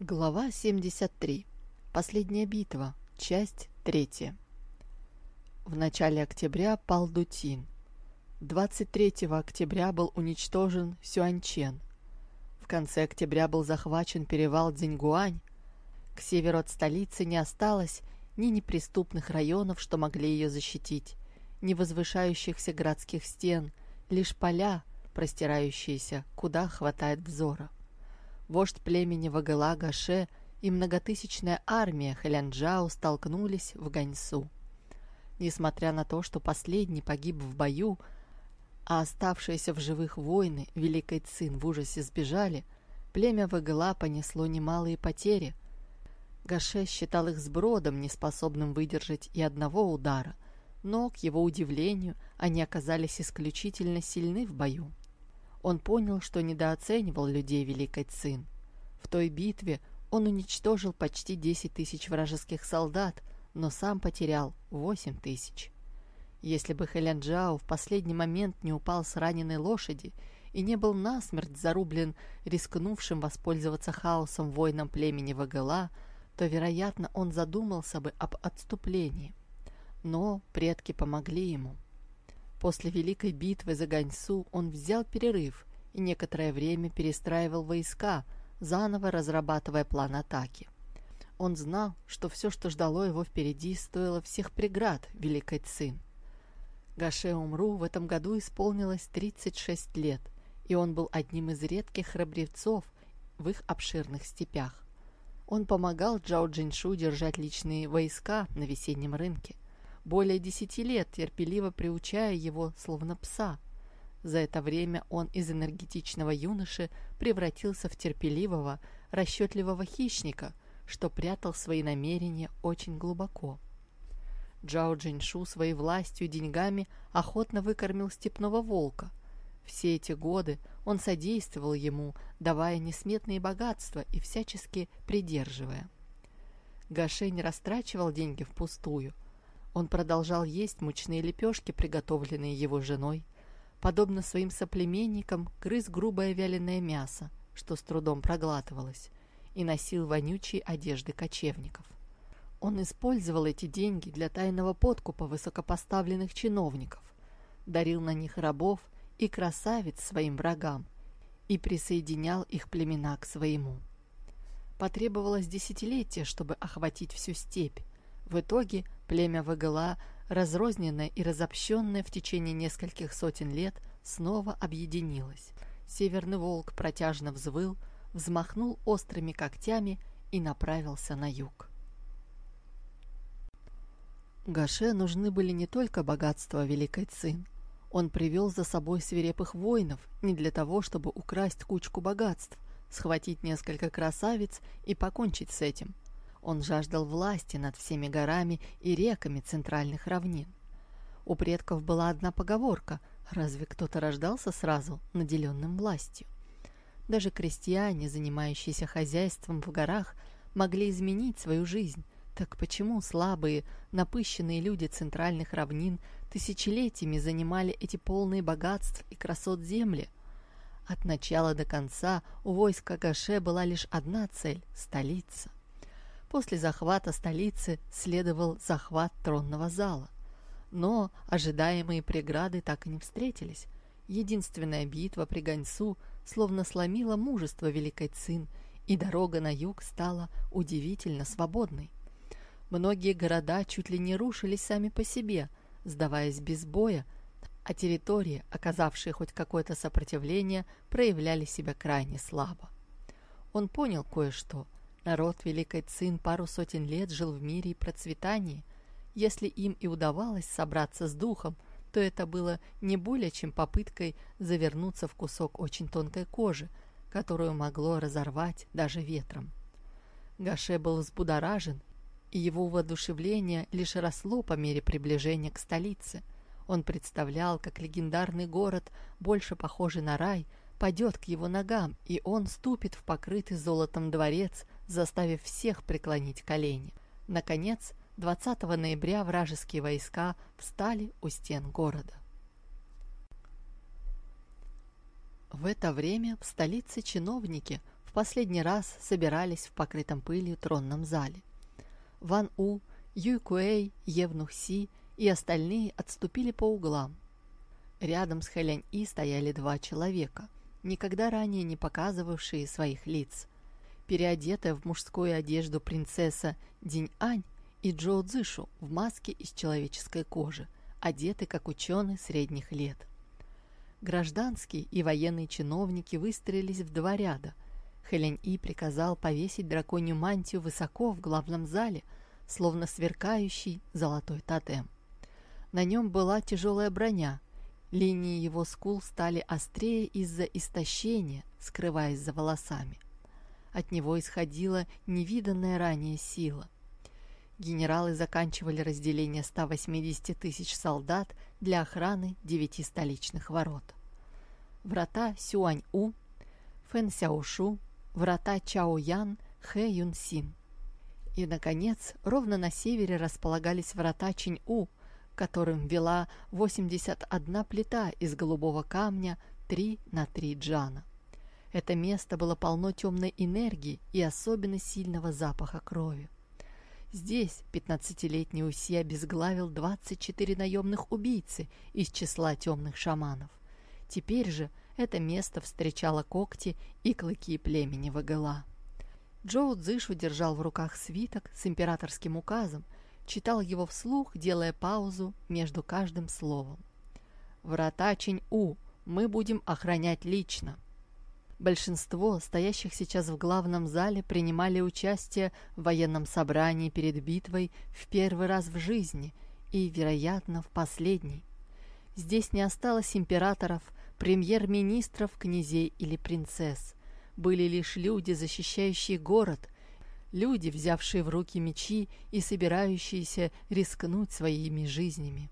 Глава 73. Последняя битва. Часть 3. В начале октября пал Дутин. 23 октября был уничтожен Сюаньчен. В конце октября был захвачен перевал Дзиньгуань. К северу от столицы не осталось ни неприступных районов, что могли ее защитить, ни возвышающихся городских стен, лишь поля, простирающиеся, куда хватает взора вождь племени Вагала Гаше и многотысячная армия Хэлянджао столкнулись в Ганьсу. Несмотря на то, что последний погиб в бою, а оставшиеся в живых воины Великой Цин в ужасе сбежали, племя Вагала понесло немалые потери. Гаше считал их сбродом, неспособным выдержать и одного удара, но, к его удивлению, они оказались исключительно сильны в бою. Он понял, что недооценивал людей Великой Цин. В той битве он уничтожил почти 10 тысяч вражеских солдат, но сам потерял 8 тысяч. Если бы Хэлян Джао в последний момент не упал с раненой лошади и не был насмерть зарублен рискнувшим воспользоваться хаосом воином племени Вагала, то, вероятно, он задумался бы об отступлении. Но предки помогли ему. После Великой битвы за Ганьсу он взял перерыв и некоторое время перестраивал войска, заново разрабатывая план атаки. Он знал, что все, что ждало его впереди, стоило всех преград Великой Цин. Гаше Умру в этом году исполнилось 36 лет, и он был одним из редких храбрецов в их обширных степях. Он помогал Джао Джиншу держать личные войска на весеннем рынке – более десяти лет, терпеливо приучая его, словно пса. За это время он из энергетичного юноши превратился в терпеливого, расчетливого хищника, что прятал свои намерения очень глубоко. Джао Джиншу своей властью и деньгами охотно выкормил степного волка. Все эти годы он содействовал ему, давая несметные богатства и всячески придерживая. Гаше не растрачивал деньги впустую – он продолжал есть мучные лепешки, приготовленные его женой. Подобно своим соплеменникам, грыз грубое вяленое мясо, что с трудом проглатывалось, и носил вонючие одежды кочевников. Он использовал эти деньги для тайного подкупа высокопоставленных чиновников, дарил на них рабов и красавиц своим врагам и присоединял их племена к своему. Потребовалось десятилетие, чтобы охватить всю степь. В итоге Племя Вагала, разрозненное и разобщенное в течение нескольких сотен лет, снова объединилось. Северный волк протяжно взвыл, взмахнул острыми когтями и направился на юг. Гаше нужны были не только богатства Великой Цин. Он привел за собой свирепых воинов не для того, чтобы украсть кучку богатств, схватить несколько красавиц и покончить с этим – он жаждал власти над всеми горами и реками центральных равнин. У предков была одна поговорка «Разве кто-то рождался сразу, наделенным властью?» Даже крестьяне, занимающиеся хозяйством в горах, могли изменить свою жизнь. Так почему слабые, напыщенные люди центральных равнин тысячелетиями занимали эти полные богатств и красот земли? От начала до конца у войска Гаше была лишь одна цель – столица. После захвата столицы следовал захват тронного зала. Но ожидаемые преграды так и не встретились. Единственная битва при Ганьсу словно сломила мужество Великой Цин, и дорога на юг стала удивительно свободной. Многие города чуть ли не рушились сами по себе, сдаваясь без боя, а территории, оказавшие хоть какое-то сопротивление, проявляли себя крайне слабо. Он понял кое-что – Народ Великой Цин пару сотен лет жил в мире и процветании. Если им и удавалось собраться с духом, то это было не более чем попыткой завернуться в кусок очень тонкой кожи, которую могло разорвать даже ветром. Гаше был взбудоражен, и его воодушевление лишь росло по мере приближения к столице. Он представлял, как легендарный город, больше похожий на рай, падет к его ногам, и он ступит в покрытый золотом дворец, заставив всех преклонить колени. Наконец, 20 ноября вражеские войска встали у стен города. В это время в столице чиновники в последний раз собирались в покрытом пылью тронном зале. Ван У, Юй Куэй, Евнух Си и остальные отступили по углам. Рядом с Хэлянь И стояли два человека, никогда ранее не показывавшие своих лиц. Переодетая в мужскую одежду принцесса Динь Ань и Джоу Цзышу в маске из человеческой кожи, одеты как ученые средних лет. Гражданские и военные чиновники выстроились в два ряда. Хэлянь И приказал повесить драконью мантию высоко в главном зале, словно сверкающий золотой тотем. На нем была тяжелая броня. Линии его скул стали острее из-за истощения, скрываясь за волосами. От него исходила невиданная ранее сила – генералы заканчивали разделение 180 тысяч солдат для охраны девяти столичных ворот. Врата Сюань-У, Фэн Сяошу, врата Чао-Ян, Хэ Юн-Син. И, наконец, ровно на севере располагались врата Чинь-У, которым вела 81 плита из голубого камня 3 на 3 джана. Это место было полно темной энергии и особенно сильного запаха крови. Здесь 15-летний Уси обезглавил 24 наемных убийцы из числа темных шаманов. Теперь же это место встречало когти и клыки племени Вагела. Джоу Цзышу держал в руках свиток с императорским указом, читал его вслух, делая паузу между каждым словом. «Врата Чинь-У мы будем охранять лично», Большинство стоящих сейчас в главном зале принимали участие в военном собрании перед битвой в первый раз в жизни и, вероятно, в последний. Здесь не осталось императоров, премьер-министров, князей или принцесс. Были лишь люди, защищающие город, люди, взявшие в руки мечи и собирающиеся рискнуть своими жизнями.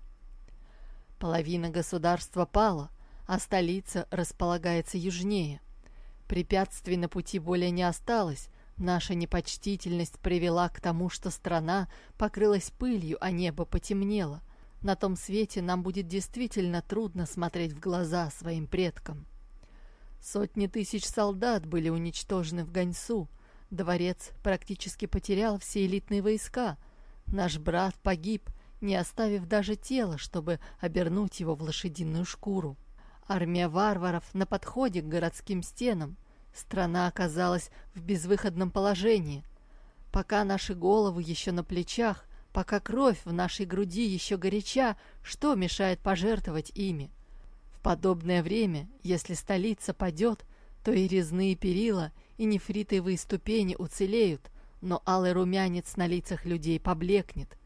Половина государства пала, а столица располагается южнее. Препятствий на пути более не осталось. Наша непочтительность привела к тому, что страна покрылась пылью, а небо потемнело. На том свете нам будет действительно трудно смотреть в глаза своим предкам. Сотни тысяч солдат были уничтожены в Ганьсу. Дворец практически потерял все элитные войска. Наш брат погиб, не оставив даже тела, чтобы обернуть его в лошадиную шкуру. Армия варваров на подходе к городским стенам. Страна оказалась в безвыходном положении. Пока наши головы еще на плечах, пока кровь в нашей груди еще горяча, что мешает пожертвовать ими? В подобное время, если столица падет, то и резные перила, и нефритовые ступени уцелеют, но алый румянец на лицах людей поблекнет.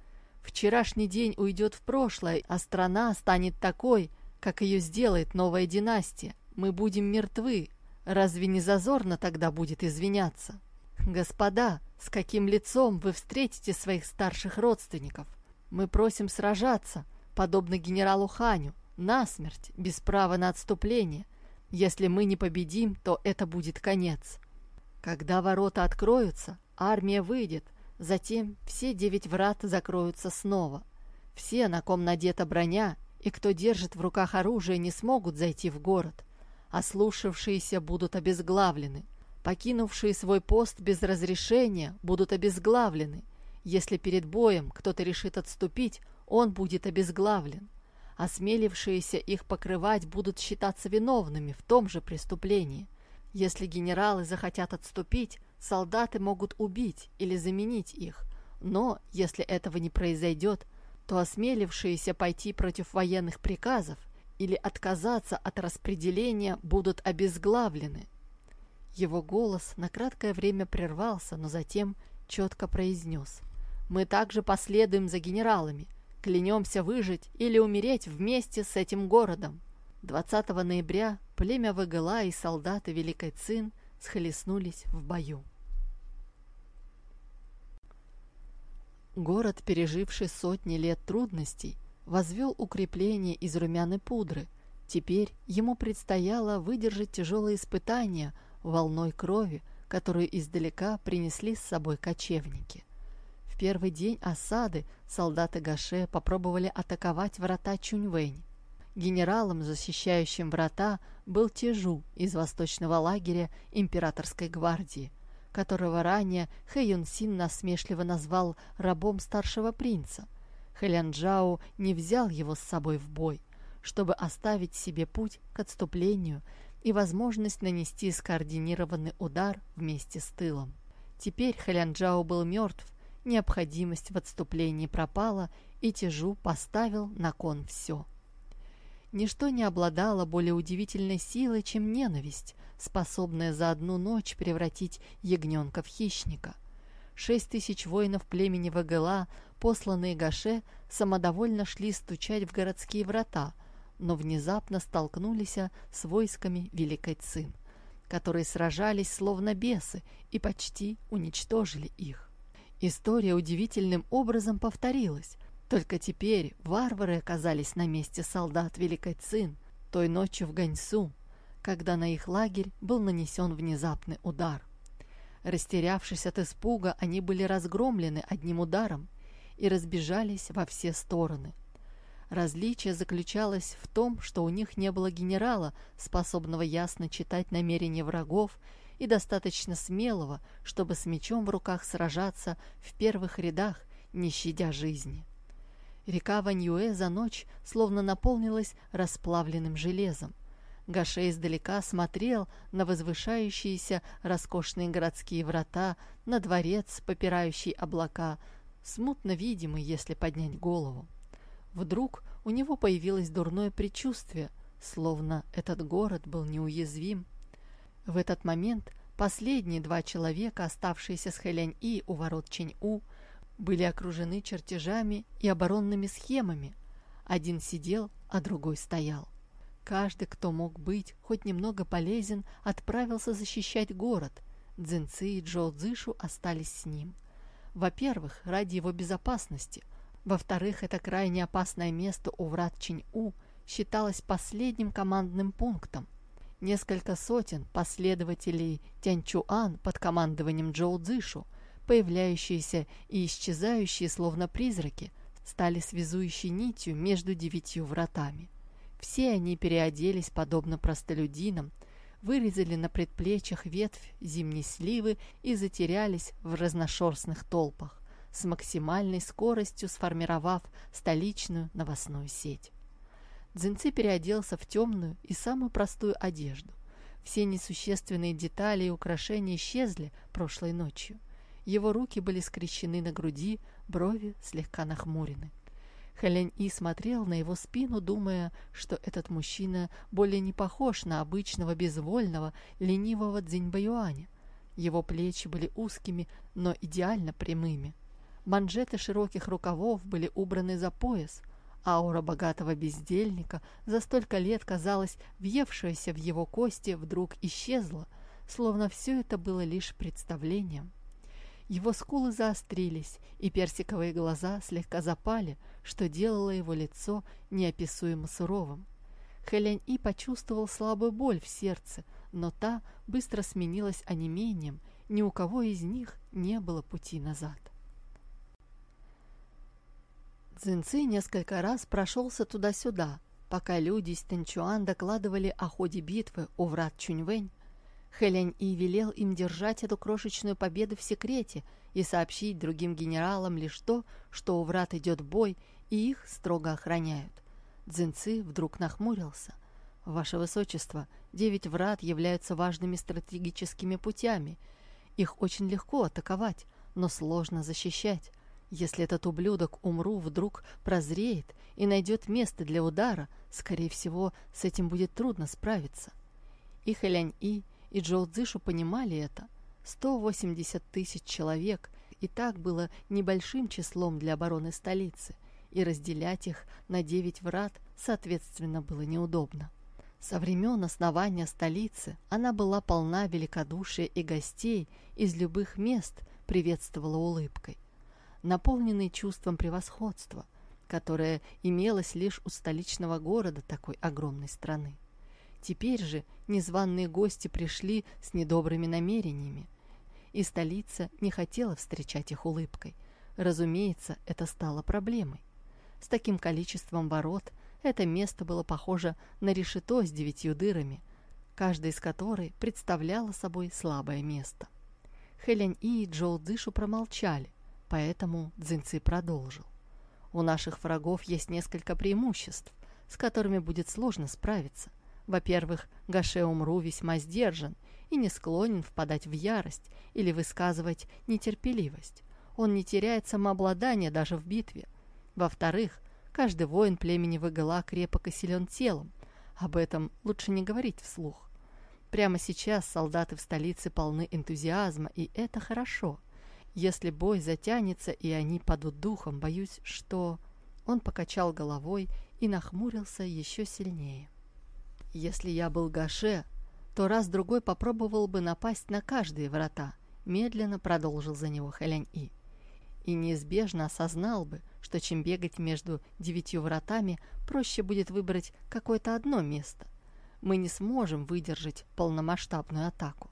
Вчерашний день уйдет в прошлое, а страна станет такой – как ее сделает новая династия. Мы будем мертвы. Разве не зазорно тогда будет извиняться? Господа, с каким лицом вы встретите своих старших родственников? Мы просим сражаться, подобно генералу Ханю, насмерть, без права на отступление. Если мы не победим, то это будет конец. Когда ворота откроются, армия выйдет, затем все девять врат закроются снова. Все, на ком надета броня, и кто держит в руках оружие, не смогут зайти в город. Ослушавшиеся будут обезглавлены. Покинувшие свой пост без разрешения будут обезглавлены. Если перед боем кто-то решит отступить, он будет обезглавлен. Осмелившиеся их покрывать будут считаться виновными в том же преступлении. Если генералы захотят отступить, солдаты могут убить или заменить их. Но, если этого не произойдет, то осмелившиеся пойти против военных приказов или отказаться от распределения будут обезглавлены. Его голос на краткое время прервался, но затем четко произнес. «Мы также последуем за генералами, клянемся выжить или умереть вместе с этим городом». 20 ноября племя Вагала и солдаты Великой Цин схлестнулись в бою. Город, переживший сотни лет трудностей, возвел укрепление из румяной пудры. Теперь ему предстояло выдержать тяжелые испытания волной крови, которую издалека принесли с собой кочевники. В первый день осады солдаты Гаше попробовали атаковать врата Чуньвэнь. Генералом, защищающим врата, был Тежу из восточного лагеря императорской гвардии, которого ранее Хэ Юн Син насмешливо назвал рабом старшего принца. Хэлян Джао не взял его с собой в бой, чтобы оставить себе путь к отступлению и возможность нанести скоординированный удар вместе с тылом. Теперь Хэлян Джао был мертв, необходимость в отступлении пропала, и Тяжу поставил на кон все. Ничто не обладало более удивительной силой, чем ненависть, способная за одну ночь превратить ягненка в хищника. Шесть тысяч воинов племени Вагела, посланные Гаше, самодовольно шли стучать в городские врата, но внезапно столкнулись с войсками Великой Цин, которые сражались словно бесы и почти уничтожили их. История удивительным образом повторилась. Только теперь варвары оказались на месте солдат Великой Цин той ночью в Ганьсу, когда на их лагерь был нанесен внезапный удар. Растерявшись от испуга, они были разгромлены одним ударом и разбежались во все стороны. Различие заключалось в том, что у них не было генерала, способного ясно читать намерения врагов и достаточно смелого, чтобы с мечом в руках сражаться в первых рядах, не щадя жизни. Река Ваньюэ за ночь словно наполнилась расплавленным железом. Гаше издалека смотрел на возвышающиеся роскошные городские врата, на дворец, попирающий облака, смутно видимый, если поднять голову. Вдруг у него появилось дурное предчувствие, словно этот город был неуязвим. В этот момент последние два человека, оставшиеся с Хэлянь-И у ворот Чень-У, были окружены чертежами и оборонными схемами. Один сидел, а другой стоял. Каждый, кто мог быть хоть немного полезен, отправился защищать город. Цзиньцы и Джоу Цзышу остались с ним. Во-первых, ради его безопасности. Во-вторых, это крайне опасное место у врат Чинь-У считалось последним командным пунктом. Несколько сотен последователей Тянь-Чуан под командованием Джоу Цзышу – появляющиеся и исчезающие, словно призраки, стали связующей нитью между девятью вратами. Все они переоделись, подобно простолюдинам, вырезали на предплечьях ветвь зимней сливы и затерялись в разношерстных толпах, с максимальной скоростью сформировав столичную новостную сеть. Дзинцы переоделся в темную и самую простую одежду. Все несущественные детали и украшения исчезли прошлой ночью – его руки были скрещены на груди, брови слегка нахмурены. Хэлянь И смотрел на его спину, думая, что этот мужчина более не похож на обычного безвольного, ленивого Цзиньбаюаня. Его плечи были узкими, но идеально прямыми. Манжеты широких рукавов были убраны за пояс. Аура богатого бездельника, за столько лет, казалось, въевшаяся в его кости, вдруг исчезла, словно все это было лишь представлением. Его скулы заострились, и персиковые глаза слегка запали, что делало его лицо неописуемо суровым. Хэлянь-И почувствовал слабую боль в сердце, но та быстро сменилась онемением, ни у кого из них не было пути назад. Цзиньцы несколько раз прошелся туда-сюда, пока люди из Тэнчуан докладывали о ходе битвы у врат Чуньвэнь, Хэлянь И велел им держать эту крошечную победу в секрете и сообщить другим генералам лишь то, что у врат идет бой, и их строго охраняют. Цзиньцы вдруг нахмурился. «Ваше Высочество, девять врат являются важными стратегическими путями. Их очень легко атаковать, но сложно защищать. Если этот ублюдок Умру вдруг прозреет и найдет место для удара, скорее всего, с этим будет трудно справиться». И Хэлянь-И и Джоу Цзышу понимали это. 180 тысяч человек и так было небольшим числом для обороны столицы, и разделять их на девять врат, соответственно, было неудобно. Со времен основания столицы она была полна великодушия и гостей из любых мест приветствовала улыбкой, наполненной чувством превосходства, которое имелось лишь у столичного города такой огромной страны. Теперь же незваные гости пришли с недобрыми намерениями, и столица не хотела встречать их улыбкой. Разумеется, это стало проблемой. С таким количеством ворот Это место было похоже на решето с девятью дырами, каждая из которой представляла собой слабое место. Хэлянь И и Джоу Цзышу промолчали, поэтому Цзиньци продолжил. У наших врагов есть несколько преимуществ, с которыми будет сложно справиться. Во-первых, Гаше Умру весьма сдержан и не склонен впадать в ярость или высказывать нетерпеливость. Он не теряет самообладание даже в битве. Во-вторых, каждый воин племени Выгала крепок и силен телом. Об этом лучше не говорить вслух. Прямо сейчас солдаты в столице полны энтузиазма, и это хорошо. Если бой затянется, и они падут духом, боюсь, что... Он покачал головой и нахмурился еще сильнее. Если я был Гаше, то раз-другой попробовал бы напасть на каждые врата, медленно продолжил за него Хэлянь-И. И неизбежно осознал бы, что чем бегать между девятью вратами, проще будет выбрать какое-то одно место. Мы не сможем выдержать полномасштабную атаку.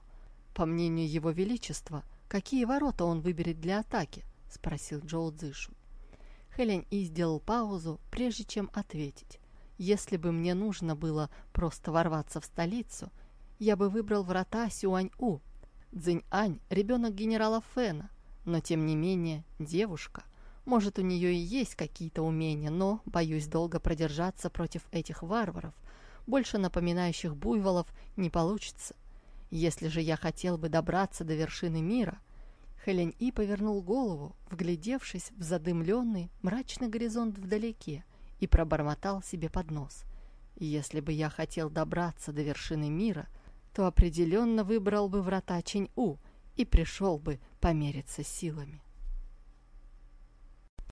По мнению Его Величества, какие ворота он выберет для атаки? Спросил Джоу Цзышу. Хэлянь И сделал паузу, прежде чем ответить. Если бы мне нужно было просто ворваться в столицу, я бы выбрал врата Сюань-У. Цзинь-Ань – ребенок генерала Фэна, но тем не менее девушка. Может, у нее и есть какие-то умения, но, боюсь, долго продержаться против этих варваров, больше напоминающих буйволов, не получится. Если же я хотел бы добраться до вершины мира – Хелень И повернул голову, вглядевшись в задымленный, мрачный горизонт вдалеке, и пробормотал себе под нос. «Если бы я хотел добраться до вершины мира, то определенно выбрал бы врата Чень-У и пришел бы помериться силами».